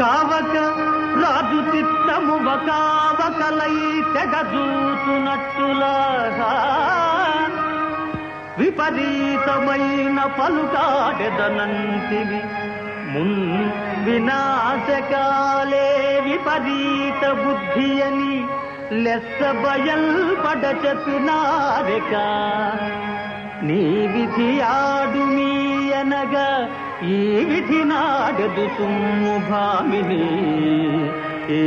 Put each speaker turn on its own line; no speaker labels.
కావక రాజు చిత్తము కావకలై తెగజూతునట్టులా విపరీతమైన పలుకాడెదనంతివి. మున్ వినాశకాలే విపరీత బుద్ధి అని లెస్స బయల్పడ చెప్పినారెక నీ విధియా అనగా ఈ విధి నాడదు సుమ్ము భామిని. ఏ